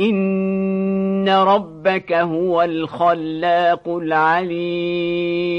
إن ربك هو الخلاق العليم